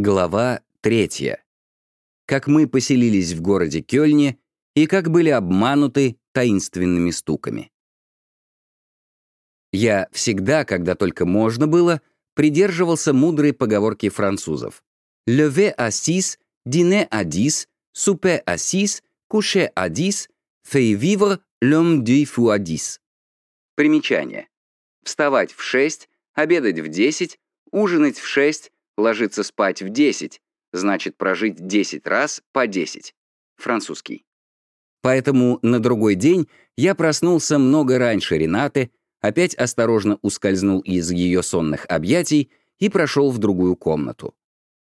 Глава третья. Как мы поселились в городе Кёльне и как были обмануты таинственными стуками. Я всегда, когда только можно было, придерживался мудрой поговорки французов. «Levé à six, dîner à dix, souper à six, coucher à dix, fait vivre l'homme du fou à dix». Примечание. Вставать в шесть, обедать в десять, ужинать в шесть, Ложиться спать в 10 значит прожить 10 раз по 10. Французский. Поэтому на другой день я проснулся много раньше Ренаты, опять осторожно ускользнул из ее сонных объятий и прошел в другую комнату.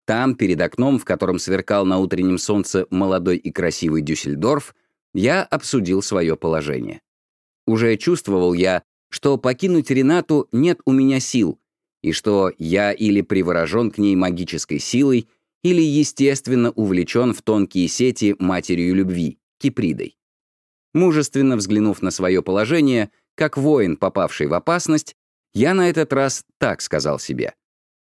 Там, перед окном, в котором сверкал на утреннем солнце молодой и красивый Дюссельдорф, я обсудил свое положение. Уже чувствовал я, что покинуть Ренату нет у меня сил, и что я или приворожен к ней магической силой, или естественно увлечен в тонкие сети матерью любви, Кипридой. Мужественно взглянув на свое положение, как воин, попавший в опасность, я на этот раз так сказал себе.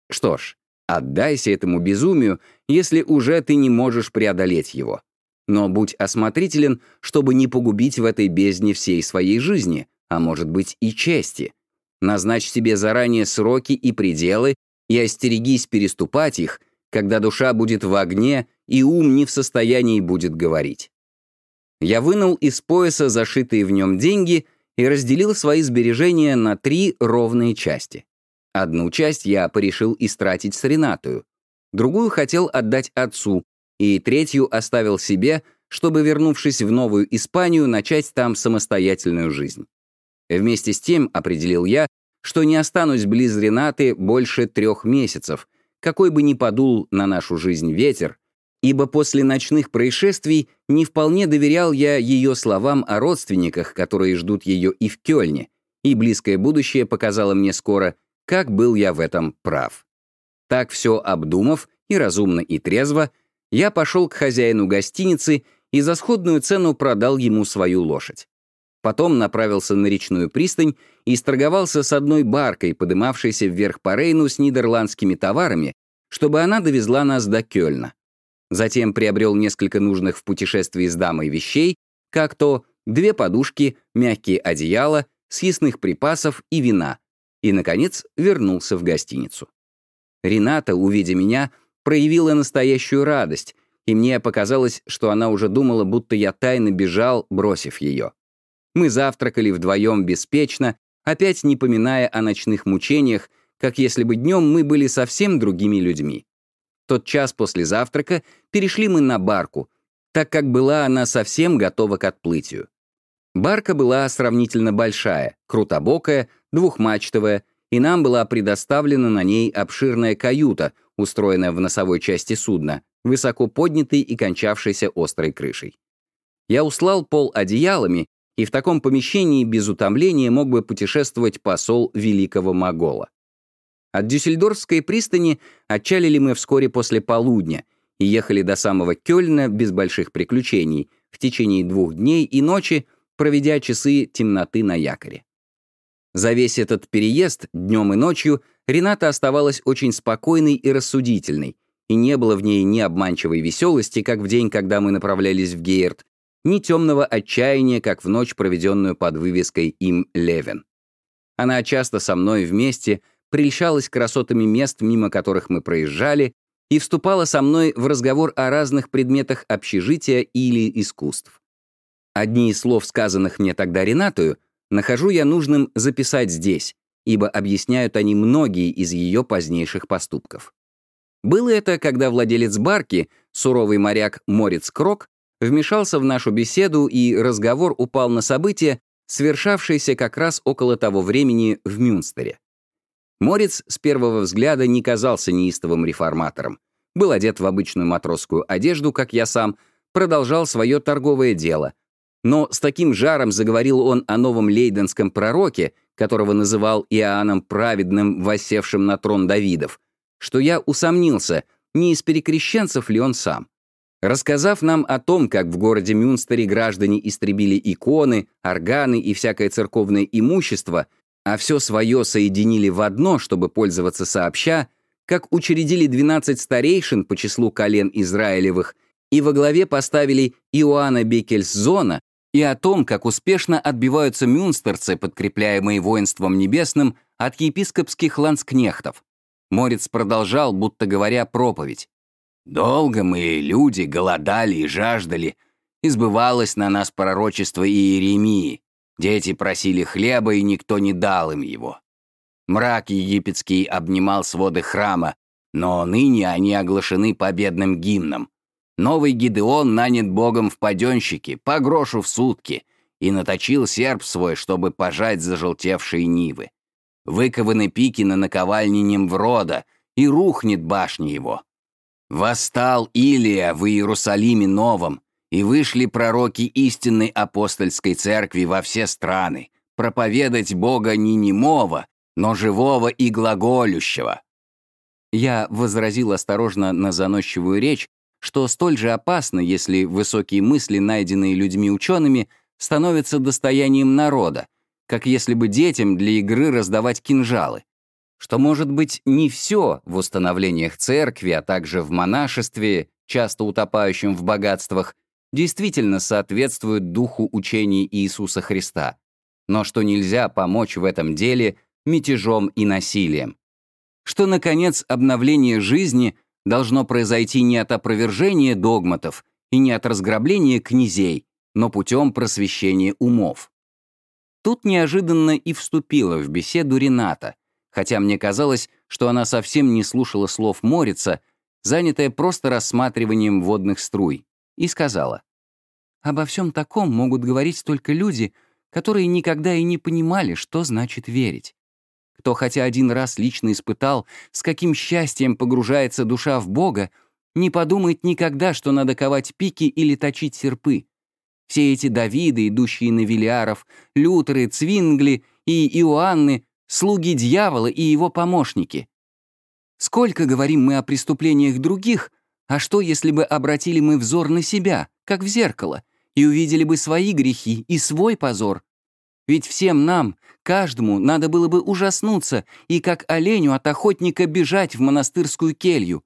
Что ж, отдайся этому безумию, если уже ты не можешь преодолеть его. Но будь осмотрителен, чтобы не погубить в этой бездне всей своей жизни, а может быть и чести, Назначь себе заранее сроки и пределы и остерегись переступать их, когда душа будет в огне и ум не в состоянии будет говорить. Я вынул из пояса зашитые в нем деньги и разделил свои сбережения на три ровные части. Одну часть я порешил истратить с Ренатою, другую хотел отдать отцу, и третью оставил себе, чтобы, вернувшись в Новую Испанию, начать там самостоятельную жизнь. Вместе с тем определил я, что не останусь близ Ренаты больше трех месяцев, какой бы ни подул на нашу жизнь ветер, ибо после ночных происшествий не вполне доверял я ее словам о родственниках, которые ждут ее и в Кёльне, и близкое будущее показало мне скоро, как был я в этом прав. Так все обдумав, и разумно, и трезво, я пошел к хозяину гостиницы и за сходную цену продал ему свою лошадь. Потом направился на речную пристань и сторговался с одной баркой, подымавшейся вверх по Рейну с нидерландскими товарами, чтобы она довезла нас до Кёльна. Затем приобрел несколько нужных в путешествии с дамой вещей, как то две подушки, мягкие одеяла, съестных припасов и вина, и, наконец, вернулся в гостиницу. Рената, увидя меня, проявила настоящую радость, и мне показалось, что она уже думала, будто я тайно бежал, бросив ее. Мы завтракали вдвоем беспечно, опять не поминая о ночных мучениях, как если бы днем мы были совсем другими людьми. Тот час после завтрака перешли мы на барку, так как была она совсем готова к отплытию. Барка была сравнительно большая, крутобокая, двухмачтовая, и нам была предоставлена на ней обширная каюта, устроенная в носовой части судна, высоко поднятой и кончавшейся острой крышей. Я услал пол одеялами и в таком помещении без утомления мог бы путешествовать посол великого Могола. От Дюссельдорфской пристани отчалили мы вскоре после полудня и ехали до самого Кёльна без больших приключений, в течение двух дней и ночи, проведя часы темноты на якоре. За весь этот переезд, днем и ночью, Рената оставалась очень спокойной и рассудительной, и не было в ней ни обманчивой веселости, как в день, когда мы направлялись в Гейерт, ни темного отчаяния, как в ночь, проведенную под вывеской «Им Левен». Она часто со мной вместе прельщалась красотами мест, мимо которых мы проезжали, и вступала со мной в разговор о разных предметах общежития или искусств. Одни из слов, сказанных мне тогда Ренатою, нахожу я нужным записать здесь, ибо объясняют они многие из ее позднейших поступков. Было это, когда владелец барки, суровый моряк Морец Крок, вмешался в нашу беседу, и разговор упал на события, свершавшиеся как раз около того времени в Мюнстере. Морец с первого взгляда не казался неистовым реформатором. Был одет в обычную матросскую одежду, как я сам, продолжал свое торговое дело. Но с таким жаром заговорил он о новом лейденском пророке, которого называл Иоанном Праведным, воссевшим на трон Давидов, что я усомнился, не из перекрещенцев ли он сам. Рассказав нам о том, как в городе Мюнстере граждане истребили иконы, органы и всякое церковное имущество, а все свое соединили в одно, чтобы пользоваться сообща, как учредили 12 старейшин по числу колен Израилевых и во главе поставили Иоанна Бекельсзона, и о том, как успешно отбиваются мюнстерцы, подкрепляемые воинством небесным, от епископских ланскнехтов. Морец продолжал, будто говоря проповедь. «Долго мы, люди, голодали и жаждали. Избывалось на нас пророчество Иеремии. Дети просили хлеба, и никто не дал им его. Мрак египетский обнимал своды храма, но ныне они оглашены победным гимном. Новый Гидеон нанят богом в паденщике, по грошу в сутки, и наточил серп свой, чтобы пожать зажелтевшие нивы. Выкованы пики на наковальне Немврода, и рухнет башня его. Восстал Илия в Иерусалиме Новом, и вышли пророки истинной апостольской церкви во все страны, проповедать Бога не немого, но живого и глаголющего. Я возразил осторожно на заносчивую речь, что столь же опасно, если высокие мысли, найденные людьми-учеными, становятся достоянием народа, как если бы детям для игры раздавать кинжалы. Что, может быть, не все в установлениях церкви, а также в монашестве, часто утопающем в богатствах, действительно соответствует духу учений Иисуса Христа, но что нельзя помочь в этом деле мятежом и насилием. Что, наконец, обновление жизни должно произойти не от опровержения догматов и не от разграбления князей, но путем просвещения умов. Тут неожиданно и вступила в беседу Рената, хотя мне казалось, что она совсем не слушала слов Морица, занятая просто рассматриванием водных струй, и сказала, «Обо всем таком могут говорить только люди, которые никогда и не понимали, что значит верить кто хотя один раз лично испытал, с каким счастьем погружается душа в Бога, не подумает никогда, что надо ковать пики или точить серпы. Все эти Давиды, идущие на Велиаров, Лютеры, Цвингли и Иоанны — слуги дьявола и его помощники. Сколько говорим мы о преступлениях других, а что, если бы обратили мы взор на себя, как в зеркало, и увидели бы свои грехи и свой позор? Ведь всем нам, каждому, надо было бы ужаснуться и как оленю от охотника бежать в монастырскую келью.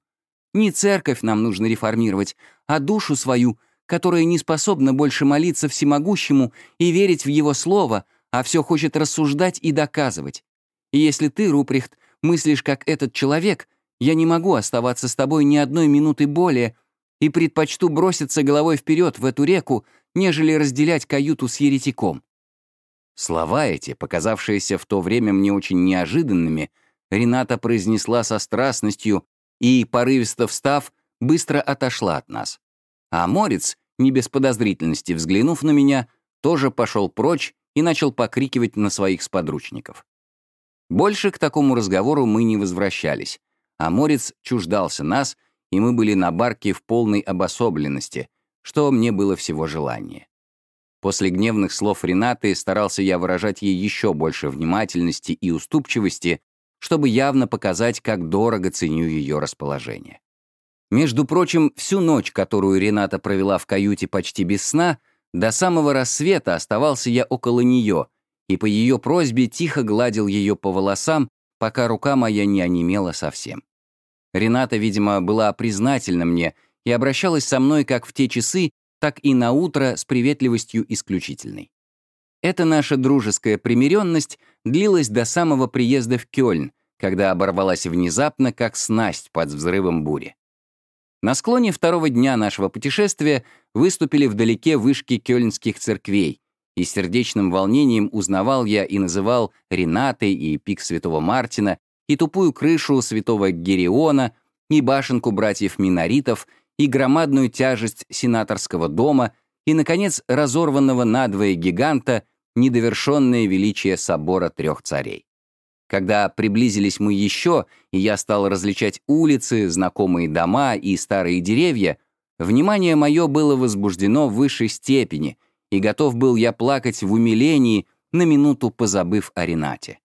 Не церковь нам нужно реформировать, а душу свою, которая не способна больше молиться всемогущему и верить в его слово, а все хочет рассуждать и доказывать. И если ты, Руприхт, мыслишь как этот человек, я не могу оставаться с тобой ни одной минуты более и предпочту броситься головой вперед в эту реку, нежели разделять каюту с еретиком. Слова эти, показавшиеся в то время мне очень неожиданными, Рената произнесла со страстностью и, порывисто встав, быстро отошла от нас. А Морец, не без подозрительности взглянув на меня, тоже пошел прочь и начал покрикивать на своих сподручников. Больше к такому разговору мы не возвращались, а Морец чуждался нас, и мы были на барке в полной обособленности, что мне было всего желание. После гневных слов Ренаты старался я выражать ей еще больше внимательности и уступчивости, чтобы явно показать, как дорого ценю ее расположение. Между прочим, всю ночь, которую Рената провела в каюте почти без сна, до самого рассвета оставался я около нее и по ее просьбе тихо гладил ее по волосам, пока рука моя не онемела совсем. Рената, видимо, была признательна мне и обращалась со мной, как в те часы, так и на утро с приветливостью исключительной. Эта наша дружеская примиренность длилась до самого приезда в Кёльн, когда оборвалась внезапно, как снасть под взрывом бури. На склоне второго дня нашего путешествия выступили вдалеке вышки кёльнских церквей, и сердечным волнением узнавал я и называл Ренатой и пик Святого Мартина, и тупую крышу Святого Гериона, и башенку братьев Миноритов, и громадную тяжесть сенаторского дома, и, наконец, разорванного надвое гиганта, недовершенное величие собора трех царей. Когда приблизились мы еще, и я стал различать улицы, знакомые дома и старые деревья, внимание мое было возбуждено в высшей степени, и готов был я плакать в умилении, на минуту позабыв о Ренате.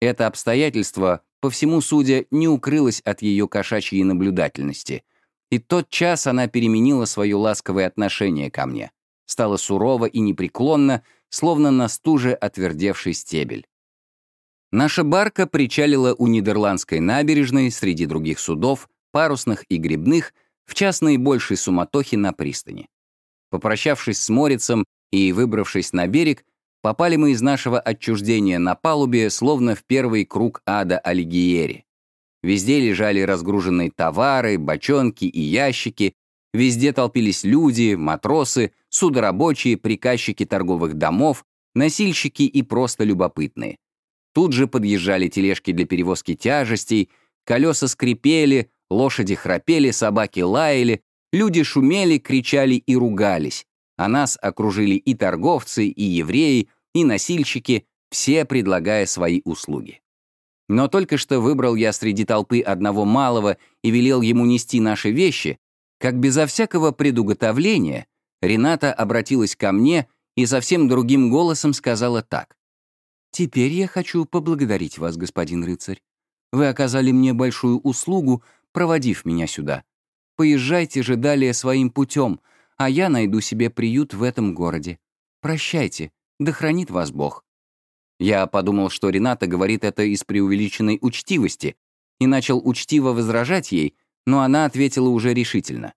Это обстоятельство, по всему судя, не укрылось от ее кошачьей наблюдательности — и тот час она переменила свое ласковое отношение ко мне, стала сурова и непреклонна, словно на стуже отвердевший стебель. Наша барка причалила у Нидерландской набережной среди других судов, парусных и грибных, в час наибольшей суматохи на пристани. Попрощавшись с Морицем и выбравшись на берег, попали мы из нашего отчуждения на палубе, словно в первый круг ада Алигиери. Везде лежали разгруженные товары, бочонки и ящики, везде толпились люди, матросы, судорабочие, приказчики торговых домов, носильщики и просто любопытные. Тут же подъезжали тележки для перевозки тяжестей, колеса скрипели, лошади храпели, собаки лаяли, люди шумели, кричали и ругались, а нас окружили и торговцы, и евреи, и носильщики, все предлагая свои услуги. Но только что выбрал я среди толпы одного малого и велел ему нести наши вещи, как безо всякого предуготовления Рената обратилась ко мне и совсем другим голосом сказала так. «Теперь я хочу поблагодарить вас, господин рыцарь. Вы оказали мне большую услугу, проводив меня сюда. Поезжайте же далее своим путем, а я найду себе приют в этом городе. Прощайте, да хранит вас Бог». Я подумал, что Рената говорит это из преувеличенной учтивости, и начал учтиво возражать ей, но она ответила уже решительно.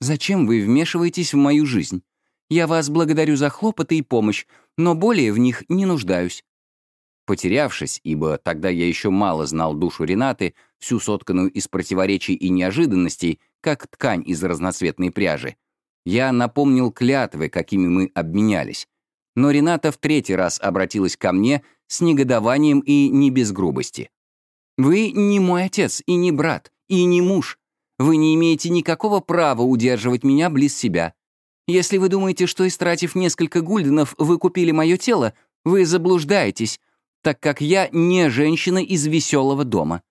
«Зачем вы вмешиваетесь в мою жизнь? Я вас благодарю за хлопоты и помощь, но более в них не нуждаюсь». Потерявшись, ибо тогда я еще мало знал душу Ренаты, всю сотканную из противоречий и неожиданностей, как ткань из разноцветной пряжи, я напомнил клятвы, какими мы обменялись. Но Рената в третий раз обратилась ко мне с негодованием и не без грубости. «Вы не мой отец и не брат, и не муж. Вы не имеете никакого права удерживать меня близ себя. Если вы думаете, что, истратив несколько гульденов, вы купили мое тело, вы заблуждаетесь, так как я не женщина из веселого дома.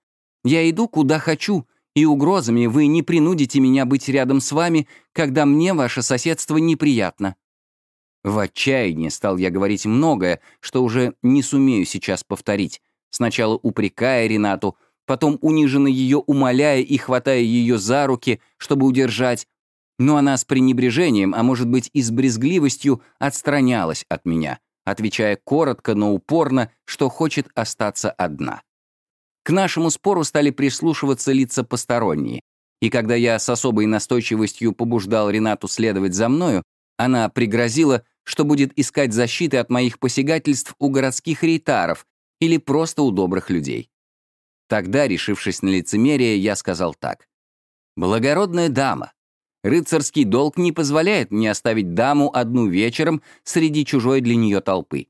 Я иду, куда хочу, и угрозами вы не принудите меня быть рядом с вами, когда мне ваше соседство неприятно». В отчаянии стал я говорить многое, что уже не сумею сейчас повторить, сначала упрекая Ренату, потом униженно ее умоляя и хватая ее за руки, чтобы удержать, но она с пренебрежением, а может быть и с брезгливостью, отстранялась от меня, отвечая коротко, но упорно, что хочет остаться одна. К нашему спору стали прислушиваться лица посторонние, и когда я с особой настойчивостью побуждал Ренату следовать за мною, она пригрозила, что будет искать защиты от моих посягательств у городских рейтаров или просто у добрых людей. Тогда, решившись на лицемерие, я сказал так. «Благородная дама, рыцарский долг не позволяет мне оставить даму одну вечером среди чужой для нее толпы.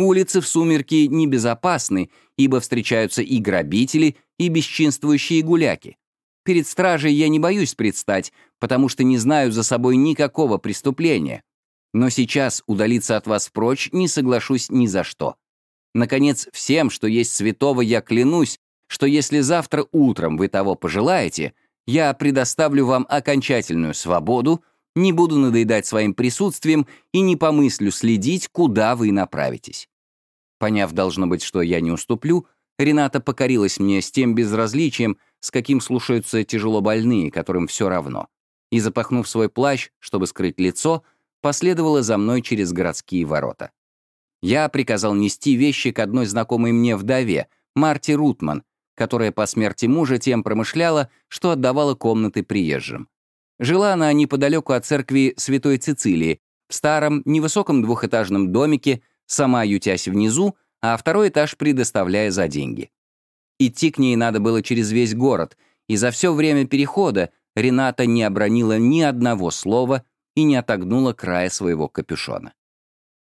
Улицы в сумерки небезопасны, ибо встречаются и грабители, и бесчинствующие гуляки. Перед стражей я не боюсь предстать, потому что не знаю за собой никакого преступления. Но сейчас удалиться от вас прочь не соглашусь ни за что. Наконец, всем, что есть святого, я клянусь, что если завтра утром вы того пожелаете, я предоставлю вам окончательную свободу, не буду надоедать своим присутствием и не помыслю следить, куда вы направитесь. Поняв, должно быть, что я не уступлю, Рената покорилась мне с тем безразличием, с каким слушаются тяжело больные, которым все равно. И, запахнув свой плащ, чтобы скрыть лицо, последовала за мной через городские ворота. Я приказал нести вещи к одной знакомой мне вдове, Марте Рутман, которая по смерти мужа тем промышляла, что отдавала комнаты приезжим. Жила она неподалеку от церкви Святой Цицилии, в старом, невысоком двухэтажном домике, сама ютясь внизу, а второй этаж предоставляя за деньги. Идти к ней надо было через весь город, и за все время перехода Рената не обронила ни одного слова и не отогнула края своего капюшона.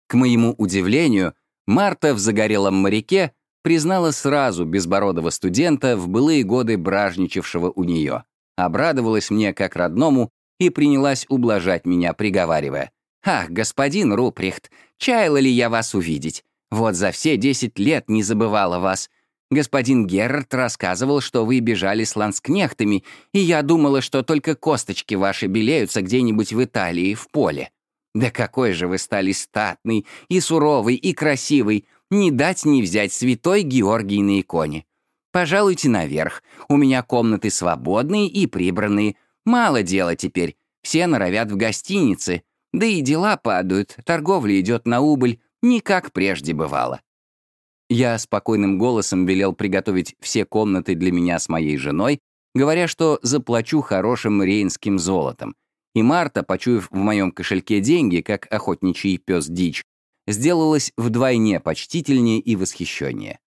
К моему удивлению, Марта в загорелом моряке признала сразу безбородого студента в былые годы бражничавшего у нее, обрадовалась мне как родному и принялась ублажать меня, приговаривая. «Ах, господин Руприхт, чаяла ли я вас увидеть? Вот за все десять лет не забывала вас. Господин Герард рассказывал, что вы бежали с ланскнехтами, и я думала, что только косточки ваши белеются где-нибудь в Италии, в поле. Да какой же вы стали статный, и суровый, и красивый, не дать не взять святой Георгий на иконе. Пожалуйте наверх. У меня комнаты свободные и прибранные. Мало дела теперь. Все норовят в гостинице. Да и дела падают, торговля идет на убыль, не как прежде бывало. Я спокойным голосом велел приготовить все комнаты для меня с моей женой, говоря, что заплачу хорошим рейнским золотом. И Марта, почуяв в моем кошельке деньги, как охотничий пес дичь, сделалась вдвойне почтительнее и восхищеннее.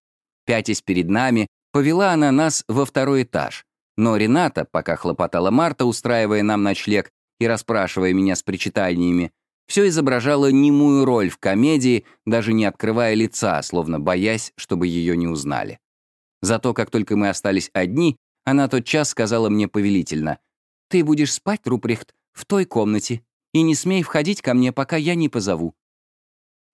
Пятясь перед нами, повела она нас во второй этаж. Но Рената, пока хлопотала Марта, устраивая нам ночлег и расспрашивая меня с причитаниями, все изображала немую роль в комедии, даже не открывая лица, словно боясь, чтобы ее не узнали. Зато как только мы остались одни, она тотчас сказала мне повелительно, «Ты будешь спать, Руприхт, в той комнате, и не смей входить ко мне, пока я не позову».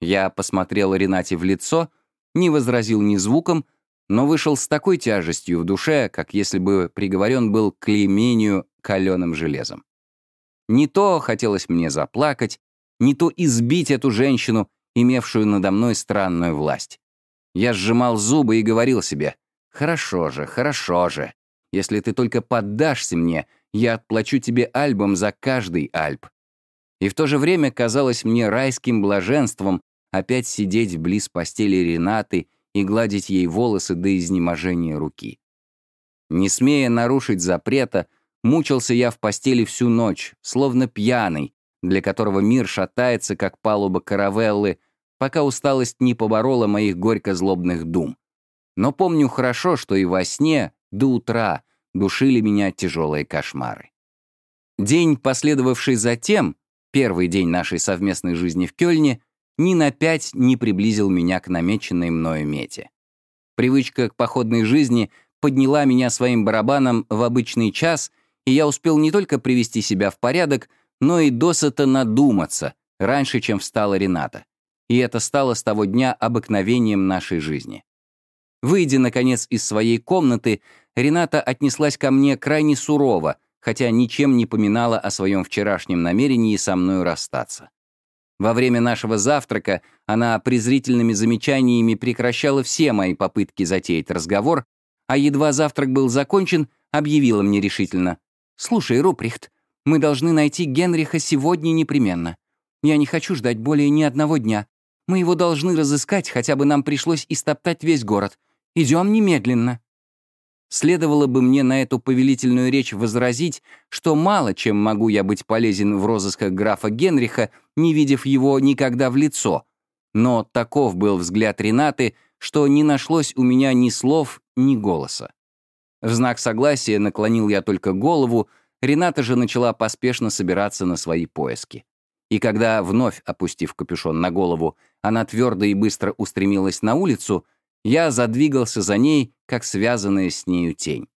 Я посмотрел Ренате в лицо, не возразил ни звуком, но вышел с такой тяжестью в душе, как если бы приговорен был к клеймению каленым железом. Не то хотелось мне заплакать, не то избить эту женщину, имевшую надо мной странную власть. Я сжимал зубы и говорил себе, «Хорошо же, хорошо же. Если ты только поддашься мне, я отплачу тебе альбом за каждый альб». И в то же время казалось мне райским блаженством опять сидеть близ постели Ренаты и гладить ей волосы до изнеможения руки. Не смея нарушить запрета, мучился я в постели всю ночь, словно пьяный, для которого мир шатается, как палуба каравеллы, пока усталость не поборола моих горько-злобных дум. Но помню хорошо, что и во сне, до утра, душили меня тяжелые кошмары. День, последовавший затем, первый день нашей совместной жизни в Кёльне, ни на пять не приблизил меня к намеченной мною мете. Привычка к походной жизни подняла меня своим барабаном в обычный час, и я успел не только привести себя в порядок, но и досыта надуматься, раньше, чем встала Рената. И это стало с того дня обыкновением нашей жизни. Выйдя, наконец, из своей комнаты, Рената отнеслась ко мне крайне сурово, хотя ничем не поминала о своем вчерашнем намерении со мною расстаться. Во время нашего завтрака она презрительными замечаниями прекращала все мои попытки затеять разговор, а едва завтрак был закончен, объявила мне решительно. «Слушай, Руприхт, мы должны найти Генриха сегодня непременно. Я не хочу ждать более ни одного дня. Мы его должны разыскать, хотя бы нам пришлось истоптать весь город. Идем немедленно». Следовало бы мне на эту повелительную речь возразить, что мало чем могу я быть полезен в розысках графа Генриха, не видев его никогда в лицо. Но таков был взгляд Ренаты, что не нашлось у меня ни слов, ни голоса. В знак согласия наклонил я только голову, Рената же начала поспешно собираться на свои поиски. И когда, вновь опустив капюшон на голову, она твердо и быстро устремилась на улицу, я задвигался за ней, как связанная с нею тень.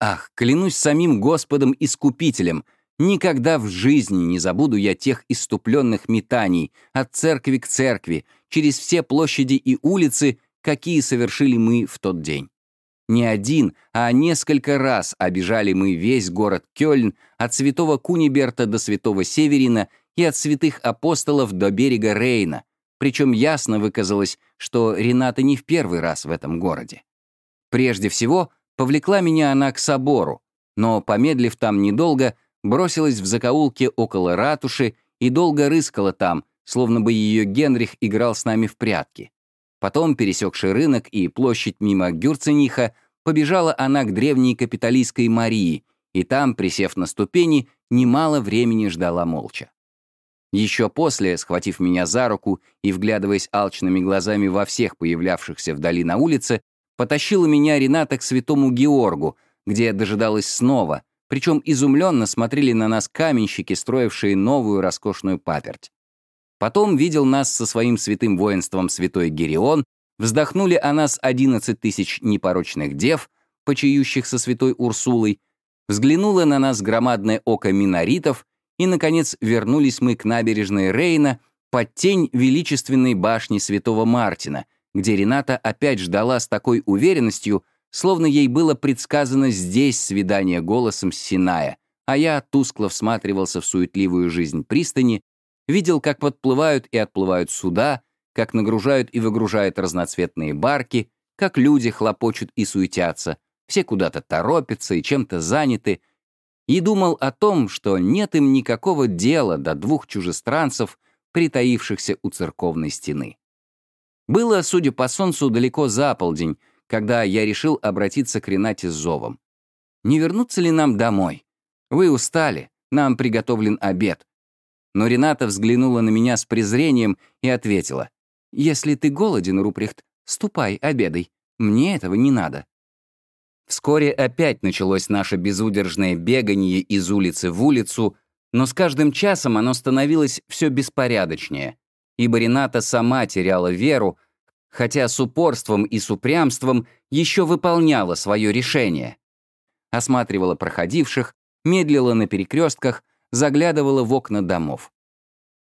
Ах, клянусь самим Господом-искупителем, никогда в жизни не забуду я тех иступленных метаний от церкви к церкви, через все площади и улицы, какие совершили мы в тот день. Не один, а несколько раз обижали мы весь город Кёльн от святого Куниберта до святого Северина и от святых апостолов до берега Рейна, причем ясно выказалось, что Рената не в первый раз в этом городе. Прежде всего, повлекла меня она к собору, но, помедлив там недолго, бросилась в закоулке около ратуши и долго рыскала там, словно бы ее Генрих играл с нами в прятки. Потом, пересекши рынок и площадь мимо Гюрцениха, побежала она к древней капиталистской Марии, и там, присев на ступени, немало времени ждала молча. Еще после, схватив меня за руку и вглядываясь алчными глазами во всех появлявшихся вдали на улице, потащила меня Рената к святому Георгу, где я дожидалась снова, причем изумленно смотрели на нас каменщики, строившие новую роскошную паперть. Потом видел нас со своим святым воинством святой Герион, вздохнули о нас одиннадцать тысяч непорочных дев, почающих со святой Урсулой, взглянуло на нас громадное око миноритов, и, наконец, вернулись мы к набережной Рейна под тень величественной башни Святого Мартина, где Рената опять ждала с такой уверенностью, словно ей было предсказано здесь свидание голосом с Синая, а я тускло всматривался в суетливую жизнь пристани, видел, как подплывают и отплывают суда, как нагружают и выгружают разноцветные барки, как люди хлопочут и суетятся, все куда-то торопятся и чем-то заняты, и думал о том, что нет им никакого дела до двух чужестранцев, притаившихся у церковной стены. Было, судя по солнцу, далеко за полдень, когда я решил обратиться к Ренате с зовом. «Не вернуться ли нам домой? Вы устали, нам приготовлен обед». Но Рената взглянула на меня с презрением и ответила. «Если ты голоден, Руприхт, ступай, обедай. Мне этого не надо». Вскоре опять началось наше безудержное бегание из улицы в улицу, но с каждым часом оно становилось все беспорядочнее, ибо Рената сама теряла веру, хотя с упорством и с упрямством еще выполняла свое решение. Осматривала проходивших, медлила на перекрестках, заглядывала в окна домов.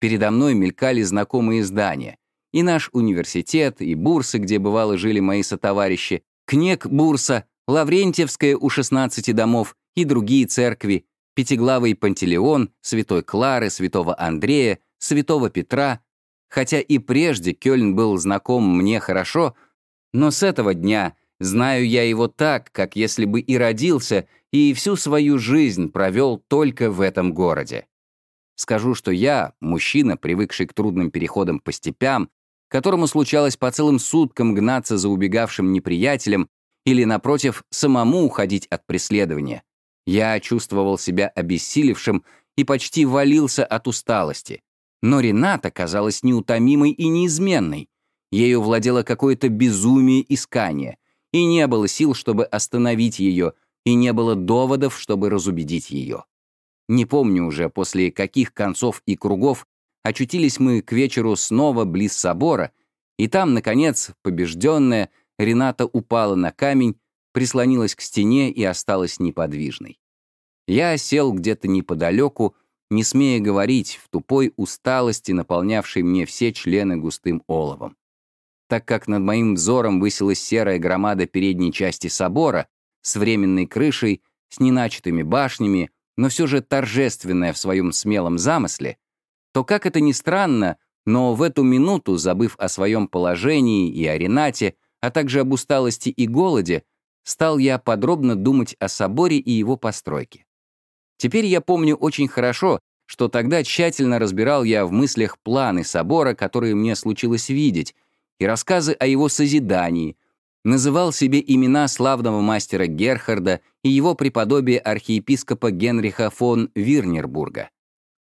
Передо мной мелькали знакомые здания, и наш университет, и бурсы, где бывало жили мои сотоварищи, Кнек бурса, Лаврентьевская у 16 домов и другие церкви, Пятиглавый Пантелеон, Святой Клары, Святого Андрея, Святого Петра. Хотя и прежде Кёльн был знаком мне хорошо, но с этого дня знаю я его так, как если бы и родился, и всю свою жизнь провел только в этом городе. Скажу, что я, мужчина, привыкший к трудным переходам по степям, которому случалось по целым суткам гнаться за убегавшим неприятелем, или, напротив, самому уходить от преследования. Я чувствовал себя обессилевшим и почти валился от усталости. Но Рената казалась неутомимой и неизменной. Ею владело какое-то безумие искания, и не было сил, чтобы остановить ее, и не было доводов, чтобы разубедить ее. Не помню уже, после каких концов и кругов очутились мы к вечеру снова близ собора, и там, наконец, побежденная, Рената упала на камень, прислонилась к стене и осталась неподвижной. Я сел где-то неподалеку, не смея говорить, в тупой усталости, наполнявшей мне все члены густым оловом. Так как над моим взором высилась серая громада передней части собора с временной крышей, с неначатыми башнями, но все же торжественная в своем смелом замысле, то, как это ни странно, но в эту минуту, забыв о своем положении и о Ренате, а также об усталости и голоде, стал я подробно думать о соборе и его постройке. Теперь я помню очень хорошо, что тогда тщательно разбирал я в мыслях планы собора, которые мне случилось видеть, и рассказы о его созидании, называл себе имена славного мастера Герхарда и его преподобие архиепископа Генриха фон Вирнербурга.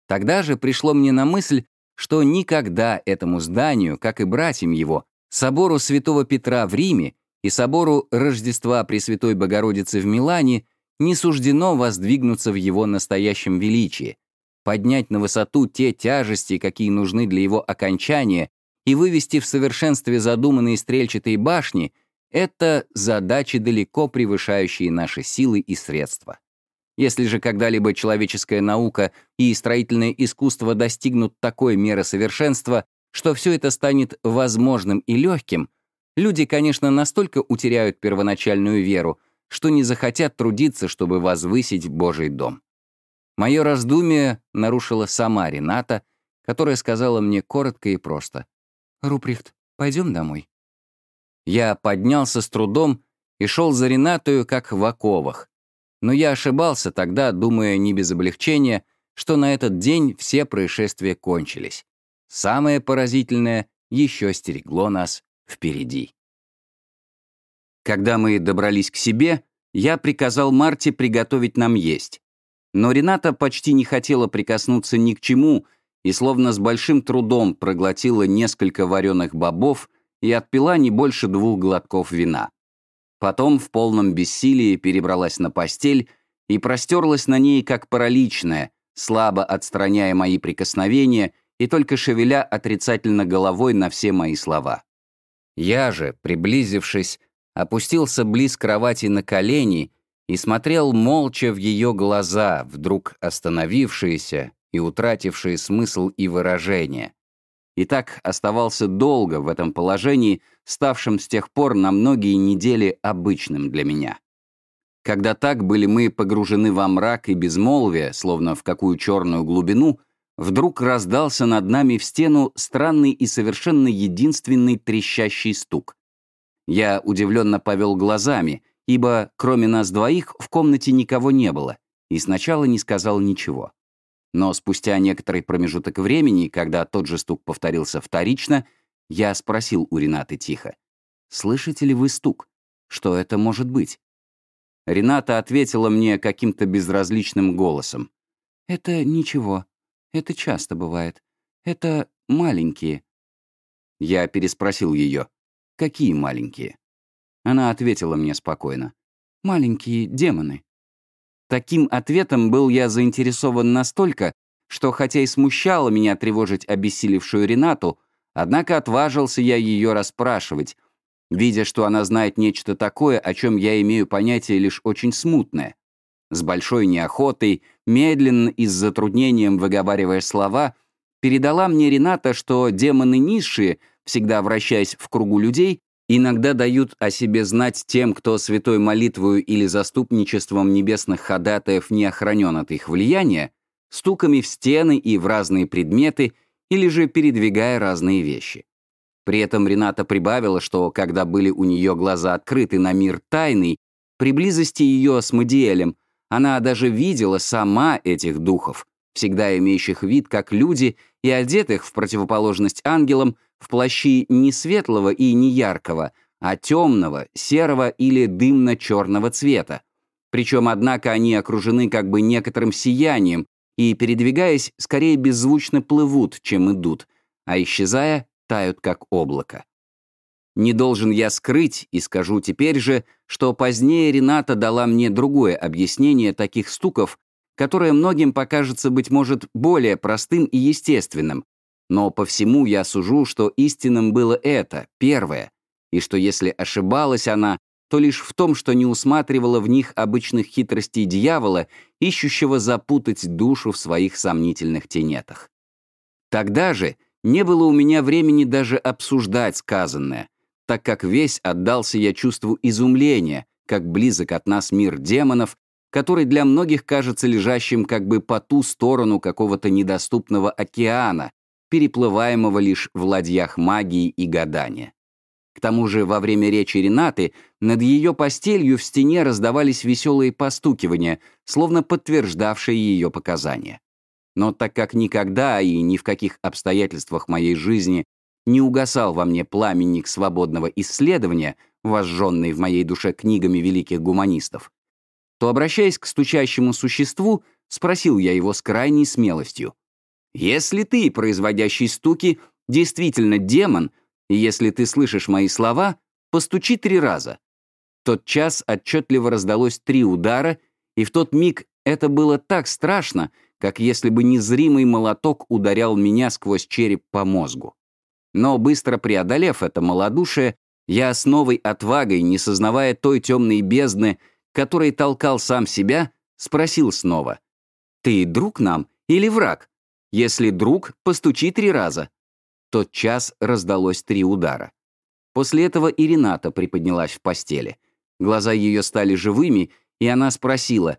Тогда же пришло мне на мысль, что никогда этому зданию, как и братьям его, собору Святого Петра в Риме и собору Рождества Пресвятой Богородицы в Милане не суждено воздвигнуться в его настоящем величии, поднять на высоту те тяжести, какие нужны для его окончания, и вывести в совершенстве задуманные стрельчатые башни — это задачи, далеко превышающие наши силы и средства. Если же когда-либо человеческая наука и строительное искусство достигнут такой меры совершенства, что все это станет возможным и легким, люди, конечно, настолько утеряют первоначальную веру, что не захотят трудиться, чтобы возвысить Божий дом. Мое раздумие нарушила сама Рената, которая сказала мне коротко и просто. «Руприхт, пойдем домой». Я поднялся с трудом и шел за Ренатою, как в оковах. Но я ошибался тогда, думая не без облегчения, что на этот день все происшествия кончились. Самое поразительное еще стерегло нас впереди. Когда мы добрались к себе, я приказал Марте приготовить нам есть. Но Рената почти не хотела прикоснуться ни к чему и словно с большим трудом проглотила несколько вареных бобов и отпила не больше двух глотков вина. Потом в полном бессилии перебралась на постель и простерлась на ней как параличная, слабо отстраняя мои прикосновения и только шевеля отрицательно головой на все мои слова. Я же, приблизившись, опустился близ кровати на колени и смотрел молча в ее глаза, вдруг остановившиеся и утратившие смысл и выражение. И так оставался долго в этом положении, ставшем с тех пор на многие недели обычным для меня. Когда так были мы погружены во мрак и безмолвие, словно в какую черную глубину — вдруг раздался над нами в стену странный и совершенно единственный трещащий стук. Я удивленно повел глазами, ибо кроме нас двоих в комнате никого не было, и сначала не сказал ничего. Но спустя некоторый промежуток времени, когда тот же стук повторился вторично, Я спросил у Ренаты тихо. «Слышите ли вы стук? Что это может быть?» Рената ответила мне каким-то безразличным голосом. «Это ничего. Это часто бывает. Это маленькие». Я переспросил ее. «Какие маленькие?» Она ответила мне спокойно. «Маленькие демоны». Таким ответом был я заинтересован настолько, что хотя и смущало меня тревожить обессилевшую Ренату, однако отважился я ее расспрашивать, видя, что она знает нечто такое, о чем я имею понятие лишь очень смутное. С большой неохотой, медленно и с затруднением выговаривая слова, передала мне Рената, что демоны низшие, всегда вращаясь в кругу людей, иногда дают о себе знать тем, кто святой молитвою или заступничеством небесных ходатаев не охранен от их влияния, стуками в стены и в разные предметы, или же передвигая разные вещи. При этом Рената прибавила, что когда были у нее глаза открыты на мир тайный, при близости ее с Мадиэлем, она даже видела сама этих духов, всегда имеющих вид как люди и одетых в противоположность ангелам в плащи не светлого и не яркого, а темного, серого или дымно-черного цвета. Причем, однако, они окружены как бы некоторым сиянием и, передвигаясь, скорее беззвучно плывут, чем идут, а исчезая, тают как облако. Не должен я скрыть, и скажу теперь же, что позднее Рената дала мне другое объяснение таких стуков, которое многим покажется, быть может, более простым и естественным, но по всему я сужу, что истинным было это, первое, и что если ошибалась она, то лишь в том, что не усматривала в них обычных хитростей дьявола, ищущего запутать душу в своих сомнительных тенетах. Тогда же не было у меня времени даже обсуждать сказанное, так как весь отдался я чувству изумления, как близок от нас мир демонов, который для многих кажется лежащим как бы по ту сторону какого-то недоступного океана, переплываемого лишь в ладьях магии и гадания. К тому же во время речи Ренаты над ее постелью в стене раздавались веселые постукивания, словно подтверждавшие ее показания. Но так как никогда и ни в каких обстоятельствах моей жизни не угасал во мне пламенник свободного исследования, вожженный в моей душе книгами великих гуманистов, то, обращаясь к стучащему существу, спросил я его с крайней смелостью. Если ты, производящий стуки, действительно демон, и если ты слышишь мои слова, постучи три раза. тот час отчетливо раздалось три удара, и в тот миг это было так страшно, как если бы незримый молоток ударял меня сквозь череп по мозгу. Но быстро преодолев это малодушие, я с новой отвагой, не сознавая той темной бездны, которой толкал сам себя, спросил снова. «Ты друг нам или враг?» Если друг, постучи три раза. Тот час раздалось три удара. После этого и Рената приподнялась в постели. Глаза ее стали живыми, и она спросила,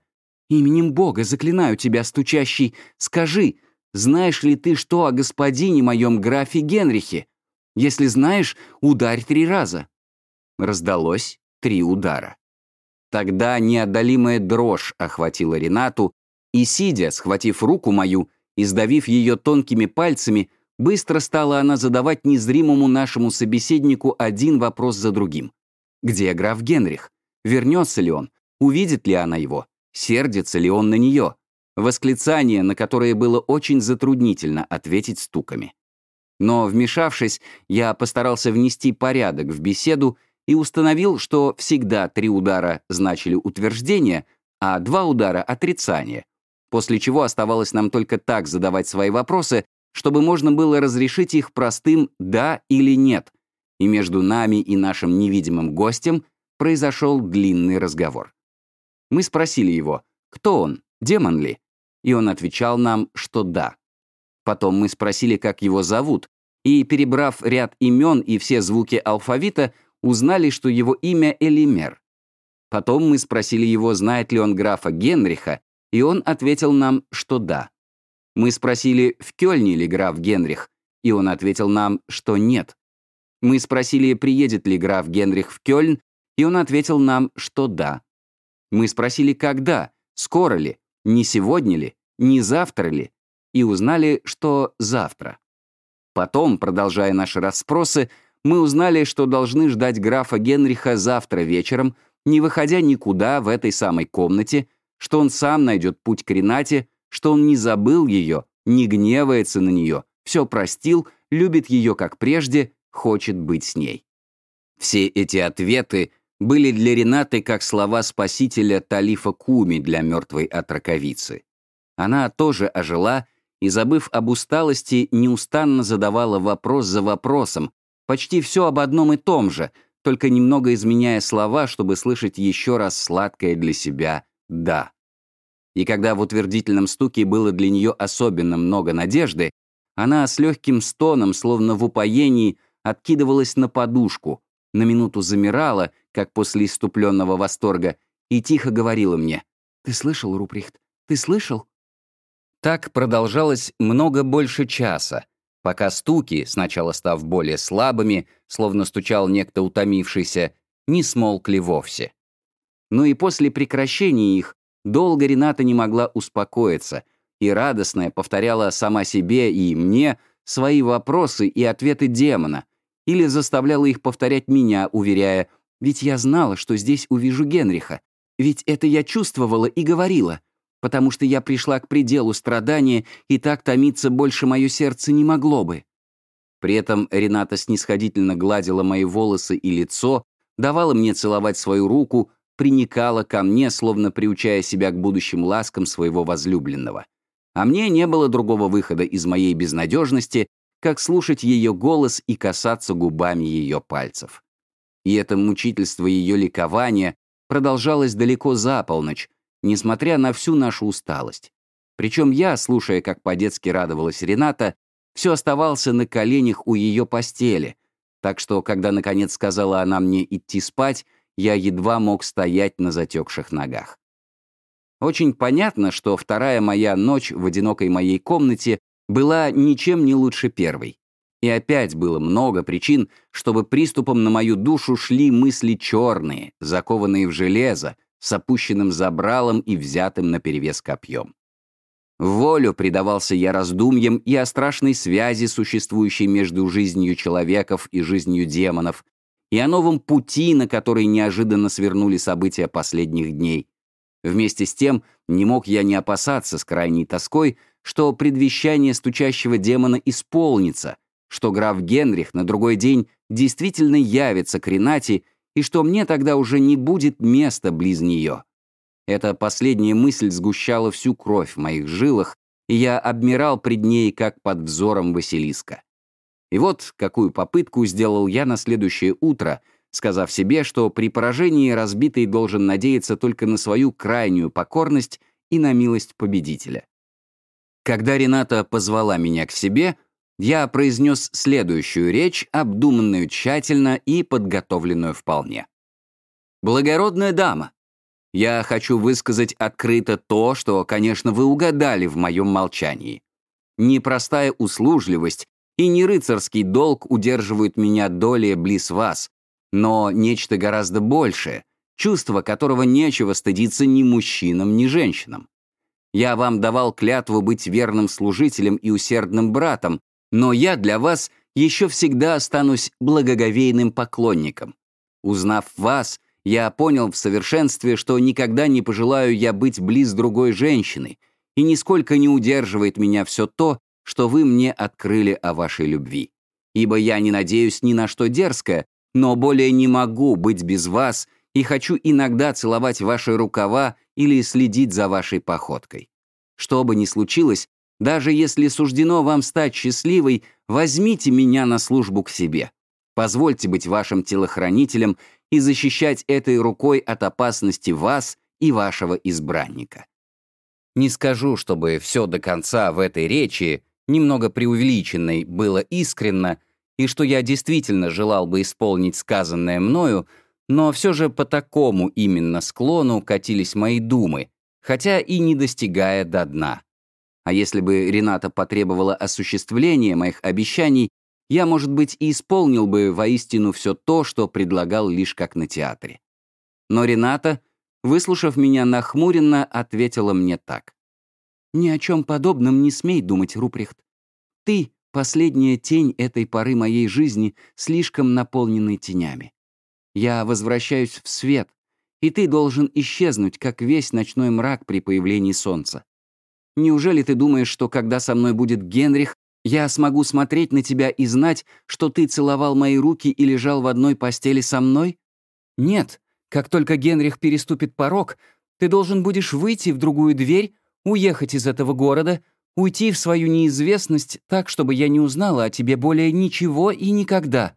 «Именем Бога заклинаю тебя, стучащий, скажи, знаешь ли ты что о господине моем графе Генрихе? Если знаешь, ударь три раза». Раздалось три удара. Тогда неодолимая дрожь охватила Ренату, и, сидя, схватив руку мою, и, сдавив ее тонкими пальцами, быстро стала она задавать незримому нашему собеседнику один вопрос за другим. Где граф Генрих? Вернется ли он? Увидит ли она его? Сердится ли он на нее? Восклицание, на которое было очень затруднительно ответить стуками. Но, вмешавшись, я постарался внести порядок в беседу и установил, что всегда три удара значили утверждение, а два удара — отрицание, после чего оставалось нам только так задавать свои вопросы, чтобы можно было разрешить их простым «да» или «нет», и между нами и нашим невидимым гостем произошел длинный разговор. Мы спросили его, кто он, демон ли? И он отвечал нам, что да. Потом мы спросили, как его зовут, и, перебрав ряд имен и все звуки алфавита, узнали, что его имя Элимер. Потом мы спросили его, знает ли он графа Генриха, и он ответил нам, что да. Мы спросили, в Кёльне ли граф Генрих, и он ответил нам, что нет. Мы спросили, приедет ли граф Генрих в Кёльн, и он ответил нам, что да. Мы спросили, когда, скоро ли, не сегодня ли, не завтра ли, и узнали, что завтра. Потом, продолжая наши расспросы, мы узнали, что должны ждать графа Генриха завтра вечером, не выходя никуда в этой самой комнате, что он сам найдет путь к Ренате, что он не забыл ее, не гневается на нее, все простил, любит ее как прежде, хочет быть с ней. Все эти ответы были для Ренаты как слова спасителя Талифа Куми для мертвой отраковицы. Она тоже ожила и, забыв об усталости, неустанно задавала вопрос за вопросом, почти все об одном и том же, только немного изменяя слова, чтобы слышать еще раз сладкое для себя «да». И когда в утвердительном стуке было для нее особенно много надежды, она с легким стоном, словно в упоении, откидывалась на подушку, на минуту замирала, как после иступленного восторга, и тихо говорила мне «Ты слышал, Руприхт? Ты слышал?» Так продолжалось много больше часа, пока стуки, сначала став более слабыми, словно стучал некто утомившийся, не смолкли вовсе. Но и после прекращения их долго Рената не могла успокоиться и радостная повторяла сама себе и мне свои вопросы и ответы демона, или заставляла их повторять меня, уверяя, «Ведь я знала, что здесь увижу Генриха, ведь это я чувствовала и говорила» потому что я пришла к пределу страдания, и так томиться больше мое сердце не могло бы. При этом Рената снисходительно гладила мои волосы и лицо, давала мне целовать свою руку, приникала ко мне, словно приучая себя к будущим ласкам своего возлюбленного. А мне не было другого выхода из моей безнадежности, как слушать ее голос и касаться губами ее пальцев. И это мучительство ее ликования продолжалось далеко за полночь, несмотря на всю нашу усталость. Причем я, слушая, как по-детски радовалась Рената, все оставался на коленях у ее постели, так что, когда, наконец, сказала она мне идти спать, я едва мог стоять на затекших ногах. Очень понятно, что вторая моя ночь в одинокой моей комнате была ничем не лучше первой. И опять было много причин, чтобы приступом на мою душу шли мысли черные, закованные в железо, с опущенным забралом и взятым наперевес копьем. волю предавался я раздумьям и о страшной связи, существующей между жизнью человеков и жизнью демонов, и о новом пути, на который неожиданно свернули события последних дней. Вместе с тем не мог я не опасаться с крайней тоской, что предвещание стучащего демона исполнится, что граф Генрих на другой день действительно явится к Ренате и что мне тогда уже не будет места близ нее. Эта последняя мысль сгущала всю кровь в моих жилах, и я обмирал пред ней, как под взором Василиска. И вот какую попытку сделал я на следующее утро, сказав себе, что при поражении разбитый должен надеяться только на свою крайнюю покорность и на милость победителя. Когда Рената позвала меня к себе, я произнес следующую речь, обдуманную тщательно и подготовленную вполне. «Благородная дама, я хочу высказать открыто то, что, конечно, вы угадали в моем молчании. Непростая услужливость и не рыцарский долг удерживают меня долее близ вас, но нечто гораздо большее, чувство которого нечего стыдиться ни мужчинам, ни женщинам. Я вам давал клятву быть верным служителем и усердным братом, но я для вас еще всегда останусь благоговейным поклонником. Узнав вас, я понял в совершенстве, что никогда не пожелаю я быть близ другой женщины, и нисколько не удерживает меня все то, что вы мне открыли о вашей любви. Ибо я не надеюсь ни на что дерзкое, но более не могу быть без вас и хочу иногда целовать ваши рукава или следить за вашей походкой. Что бы ни случилось, даже если суждено вам стать счастливой, возьмите меня на службу к себе. Позвольте быть вашим телохранителем и защищать этой рукой от опасности вас и вашего избранника. Не скажу, чтобы все до конца в этой речи, немного преувеличенной, было искренно, и что я действительно желал бы исполнить сказанное мною, но все же по такому именно склону катились мои думы, хотя и не достигая до дна. А если бы Рената потребовала осуществления моих обещаний, я, может быть, и исполнил бы воистину все то, что предлагал лишь как на театре. Но Рената, выслушав меня нахмуренно, ответила мне так. «Ни о чем подобном не смей думать, Руприхт. Ты последняя тень этой поры моей жизни, слишком наполненной тенями. Я возвращаюсь в свет, и ты должен исчезнуть, как весь ночной мрак при появлении солнца. Неужели ты думаешь, что когда со мной будет Генрих, я смогу смотреть на тебя и знать, что ты целовал мои руки и лежал в одной постели со мной? Нет, как только Генрих переступит порог, ты должен будешь выйти в другую дверь, уехать из этого города, уйти в свою неизвестность так, чтобы я не узнала о тебе более ничего и никогда.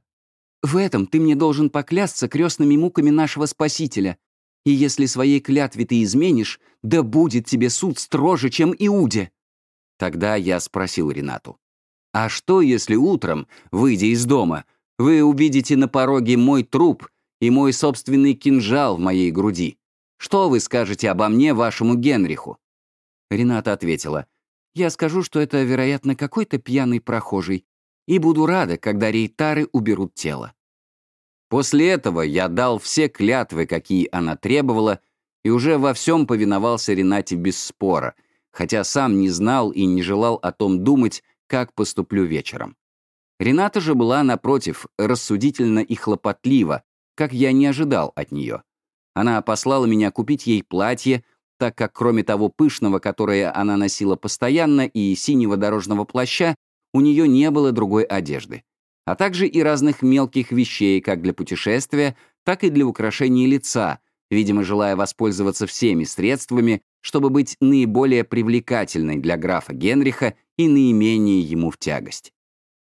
В этом ты мне должен поклясться крестными муками нашего Спасителя. И если своей клятве ты изменишь, да будет тебе суд строже, чем Иуде». Тогда я спросил Ренату. «А что, если утром, выйдя из дома, вы увидите на пороге мой труп и мой собственный кинжал в моей груди? Что вы скажете обо мне, вашему Генриху?» Рената ответила. «Я скажу, что это, вероятно, какой-то пьяный прохожий, и буду рада, когда рейтары уберут тело». После этого я дал все клятвы, какие она требовала, и уже во всем повиновался Ренате без спора, хотя сам не знал и не желал о том думать, как поступлю вечером. Рената же была, напротив, рассудительна и хлопотлива, как я не ожидал от нее. Она послала меня купить ей платье, так как кроме того пышного, которое она носила постоянно, и синего дорожного плаща, у нее не было другой одежды а также и разных мелких вещей как для путешествия, так и для украшения лица, видимо, желая воспользоваться всеми средствами, чтобы быть наиболее привлекательной для графа Генриха и наименее ему в тягость.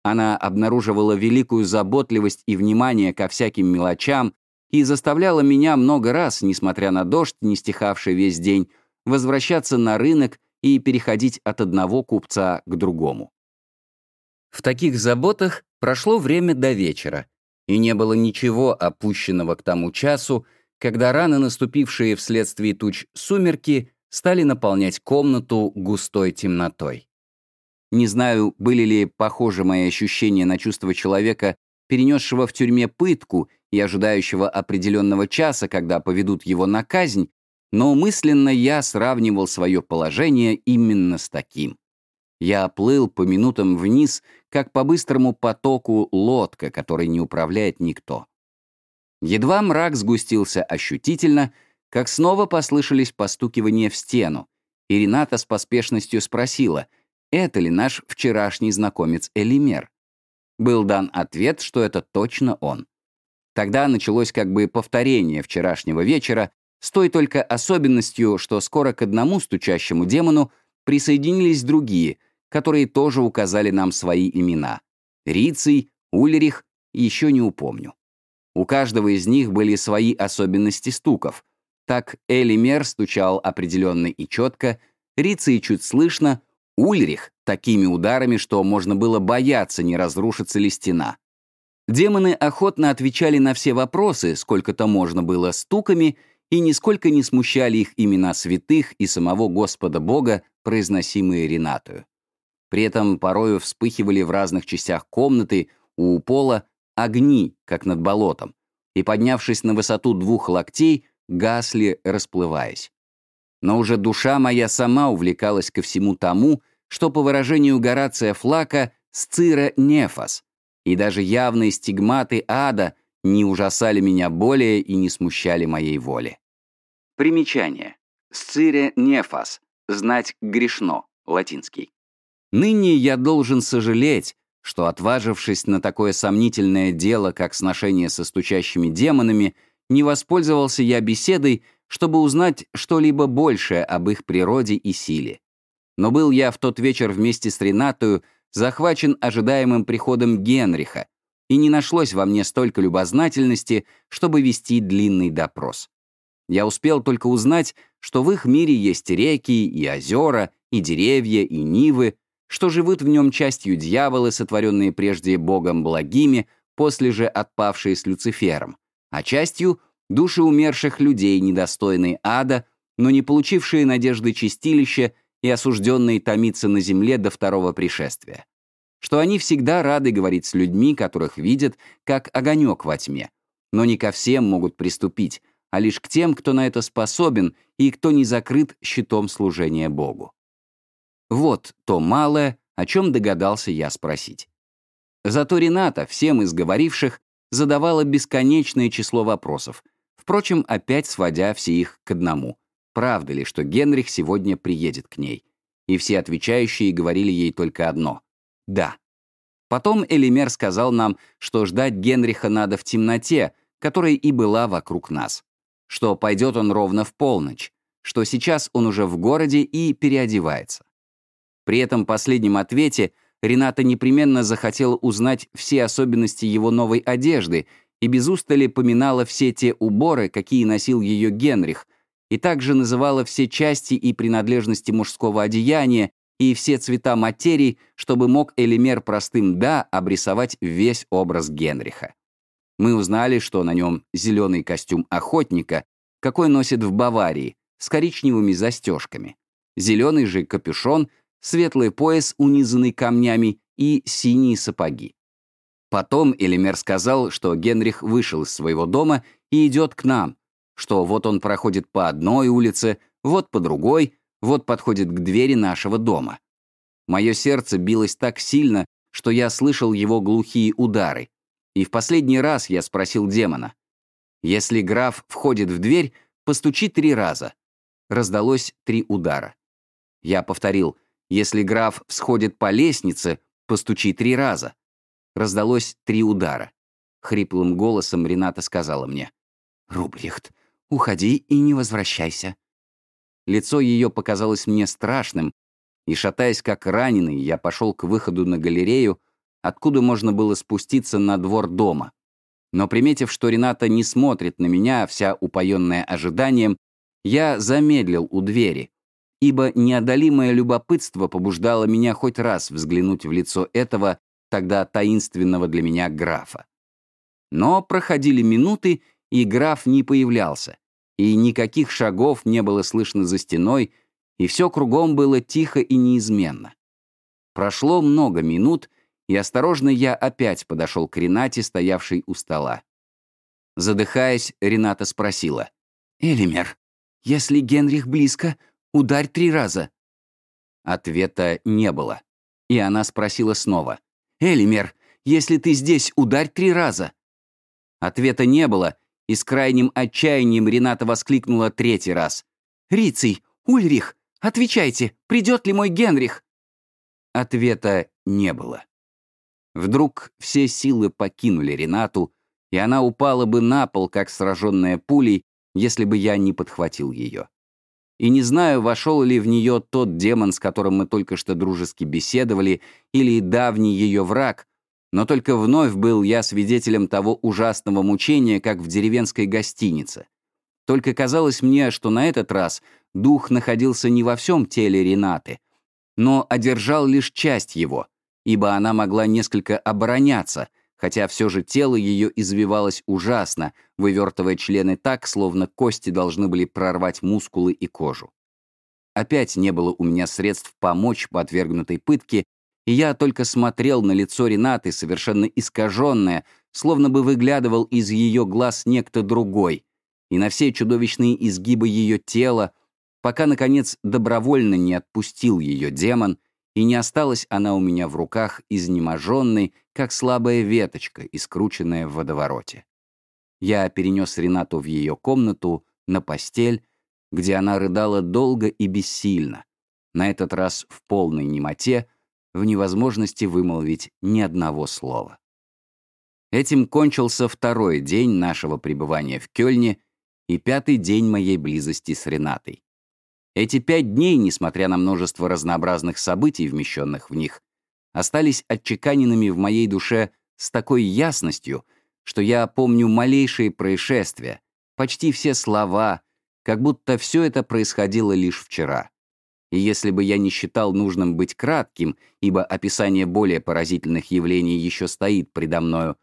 Она обнаруживала великую заботливость и внимание ко всяким мелочам и заставляла меня много раз, несмотря на дождь, не стихавший весь день, возвращаться на рынок и переходить от одного купца к другому. В таких заботах прошло время до вечера, и не было ничего опущенного к тому часу, когда рано наступившие вследствие туч сумерки стали наполнять комнату густой темнотой. Не знаю, были ли похожи мои ощущения на чувство человека, перенесшего в тюрьме пытку и ожидающего определенного часа, когда поведут его на казнь, но мысленно я сравнивал свое положение именно с таким. Я плыл по минутам вниз, как по быстрому потоку лодка, которой не управляет никто. Едва мрак сгустился ощутительно, как снова послышались постукивания в стену, и Рената с поспешностью спросила, это ли наш вчерашний знакомец Элимер. Был дан ответ, что это точно он. Тогда началось как бы повторение вчерашнего вечера, с той только особенностью, что скоро к одному стучащему демону присоединились другие — которые тоже указали нам свои имена. Риций, Ульрих, еще не упомню. У каждого из них были свои особенности стуков. Так Элимер стучал определенно и четко, Риций чуть слышно, Ульрих — такими ударами, что можно было бояться, не разрушится ли стена. Демоны охотно отвечали на все вопросы, сколько-то можно было, стуками, и нисколько не смущали их имена святых и самого Господа Бога, произносимые Ренатою. При этом порою вспыхивали в разных частях комнаты у пола огни, как над болотом, и, поднявшись на высоту двух локтей, гасли, расплываясь. Но уже душа моя сама увлекалась ко всему тому, что, по выражению Горация Флака, «сцира нефас», и даже явные стигматы ада не ужасали меня более и не смущали моей воли. Примечание. «Сцире нефас» — «знать грешно», латинский. Ныне я должен сожалеть, что, отважившись на такое сомнительное дело, как сношение со стучащими демонами, не воспользовался я беседой, чтобы узнать что-либо большее об их природе и силе. Но был я в тот вечер вместе с Ренатою захвачен ожидаемым приходом Генриха, и не нашлось во мне столько любознательности, чтобы вести длинный допрос. Я успел только узнать, что в их мире есть реки и озера, и деревья, и нивы, что живут в нем частью дьяволы, сотворенные прежде Богом благими, после же отпавшие с Люцифером, а частью — души умерших людей, недостойные ада, но не получившие надежды чистилища и осужденные томиться на земле до второго пришествия. Что они всегда рады говорить с людьми, которых видят, как огонек во тьме, но не ко всем могут приступить, а лишь к тем, кто на это способен и кто не закрыт щитом служения Богу. Вот то малое, о чем догадался я спросить. Зато Рената, всем из говоривших, задавала бесконечное число вопросов, впрочем, опять сводя все их к одному. Правда ли, что Генрих сегодня приедет к ней? И все отвечающие говорили ей только одно — «да». Потом Элимер сказал нам, что ждать Генриха надо в темноте, которая и была вокруг нас, что пойдет он ровно в полночь, что сейчас он уже в городе и переодевается. При этом последнем ответе Рената непременно захотела узнать все особенности его новой одежды и без устали поминала все те уборы, какие носил ее Генрих, и также называла все части и принадлежности мужского одеяния и все цвета материй, чтобы мог Элимер простым «да» обрисовать весь образ Генриха. Мы узнали, что на нем зеленый костюм охотника, какой носит в Баварии, с коричневыми застежками, зеленый же капюшон, светлый пояс, унизанный камнями, и синие сапоги. Потом Элимер сказал, что Генрих вышел из своего дома и идет к нам, что вот он проходит по одной улице, вот по другой, вот подходит к двери нашего дома. Мое сердце билось так сильно, что я слышал его глухие удары. И в последний раз я спросил демона. «Если граф входит в дверь, постучи три раза». Раздалось три удара. Я повторил, «Если граф всходит по лестнице, постучи три раза». Раздалось три удара. Хриплым голосом Рената сказала мне, «Рубрихт, уходи и не возвращайся». Лицо ее показалось мне страшным, и, шатаясь как раненый, я пошел к выходу на галерею, откуда можно было спуститься на двор дома. Но, приметив, что Рената не смотрит на меня, вся упоенная ожиданием, я замедлил у двери, ибо неодолимое любопытство побуждало меня хоть раз взглянуть в лицо этого, тогда таинственного для меня графа. Но проходили минуты, и граф не появлялся и никаких шагов не было слышно за стеной, и все кругом было тихо и неизменно. Прошло много минут, и осторожно я опять подошел к Ренате, стоявшей у стола. Задыхаясь, Рената спросила. «Элимер, если Генрих близко, ударь три раза». Ответа не было, и она спросила снова. «Элимер, если ты здесь, ударь три раза». Ответа не было, и с крайним отчаянием Рената воскликнула третий раз. «Риций! Ульрих! Отвечайте! Придет ли мой Генрих?» Ответа не было. Вдруг все силы покинули Ренату, и она упала бы на пол, как сраженная пулей, если бы я не подхватил ее. И не знаю, вошел ли в нее тот демон, с которым мы только что дружески беседовали, или давний ее враг, но только вновь был я свидетелем того ужасного мучения, как в деревенской гостинице. Только казалось мне, что на этот раз дух находился не во всем теле Ренаты, но одержал лишь часть его, ибо она могла несколько обороняться, хотя все же тело ее извивалось ужасно, вывертывая члены так, словно кости должны были прорвать мускулы и кожу. Опять не было у меня средств помочь подвергнутой пытке, и я только смотрел на лицо Ренаты, совершенно искаженное, словно бы выглядывал из ее глаз некто другой, и на все чудовищные изгибы ее тела, пока, наконец, добровольно не отпустил ее демон, и не осталась она у меня в руках изнеможенной, как слабая веточка, искрученная в водовороте. Я перенес Ренату в ее комнату, на постель, где она рыдала долго и бессильно, на этот раз в полной немоте, в невозможности вымолвить ни одного слова. Этим кончился второй день нашего пребывания в Кёльне и пятый день моей близости с Ренатой. Эти пять дней, несмотря на множество разнообразных событий, вмещенных в них, остались отчеканенными в моей душе с такой ясностью, что я помню малейшие происшествия, почти все слова, как будто все это происходило лишь вчера. И если бы я не считал нужным быть кратким, ибо описание более поразительных явлений еще стоит предо мною,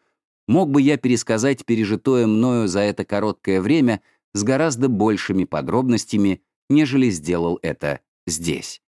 мог бы я пересказать пережитое мною за это короткое время с гораздо большими подробностями, нежели сделал это здесь.